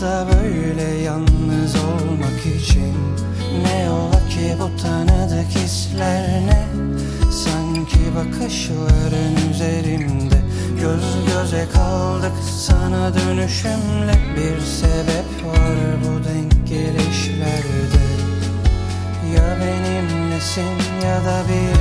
da böyle yalnız olmak için Ne ola ki bu tanıdık hisler ne? Sanki bakışların üzerimde Göz göze kaldık. Sana dönüşümle Bir sebep var bu denk gelişlerde. Ya benimlesin ya da bir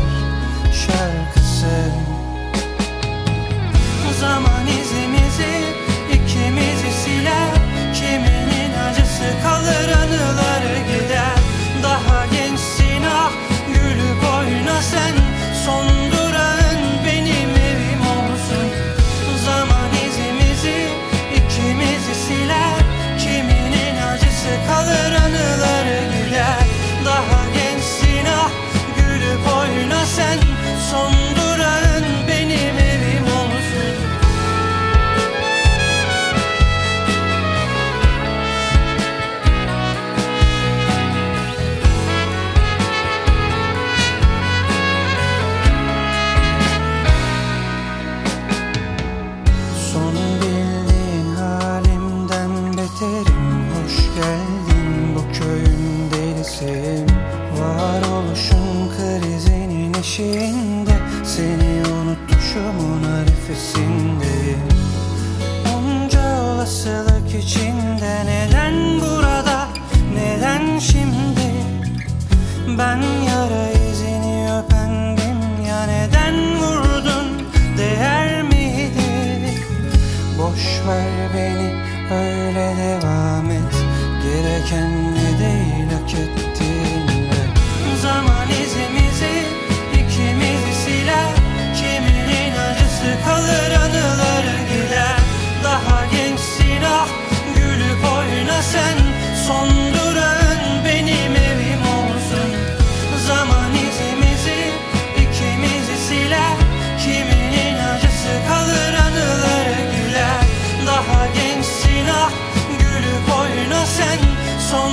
Hoş geldin bu köyün delisi. Varoluşun krizinin eşiğinde. Seni unutmuşumun arifesinde son benim evim olsun. Zaman izimizi ikimizi siler. Kiminin acısı kalır anıları güler. Daha gençsin ah gülüp oyna sen. Son